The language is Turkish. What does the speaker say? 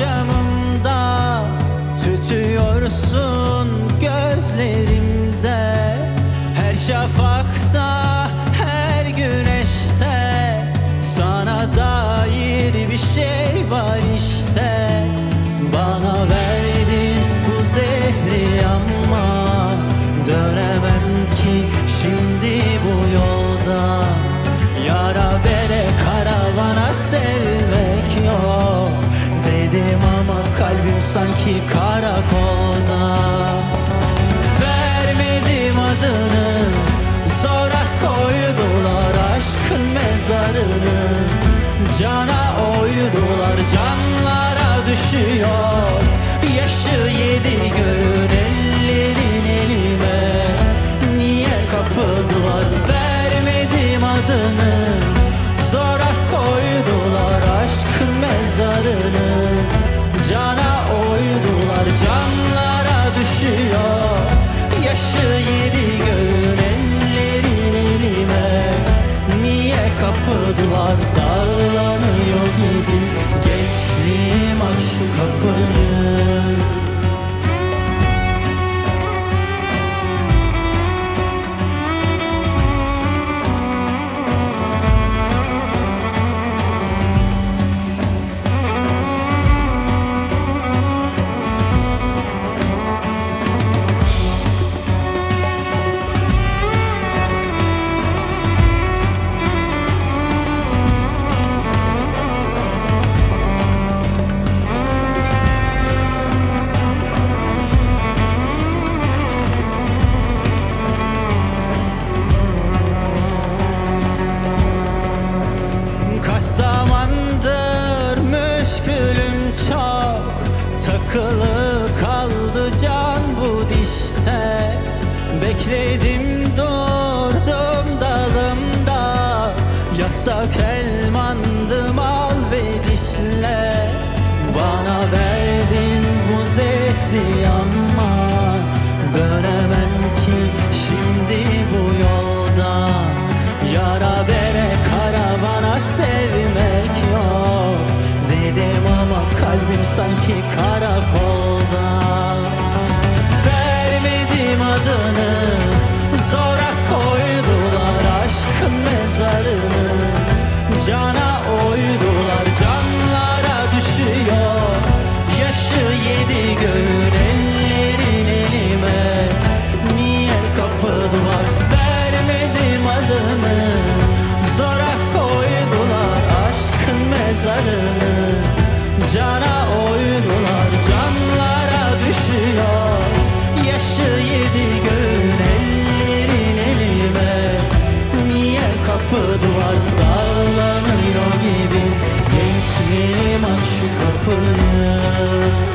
canımda tütüyorsun gö- kalbim sanki karakolda. Vermedim adını Zora koydular aşkın mezarını. Cana oydular canlara düşüyor. Yaşı yedi göğün ellerin elime. Niye kapıldılar vermedim adını Zora koydular aşkın mezarını Cana oydular canlara zamandır müşkülüm çok. Takılı kaldı can bu dişte. Bekledim durdum dalımda. Yasak elmandım al ve dişle. Bana verdin bu zehri ama Dönemem ki şimdi bu yolda Yara sanki karakol love.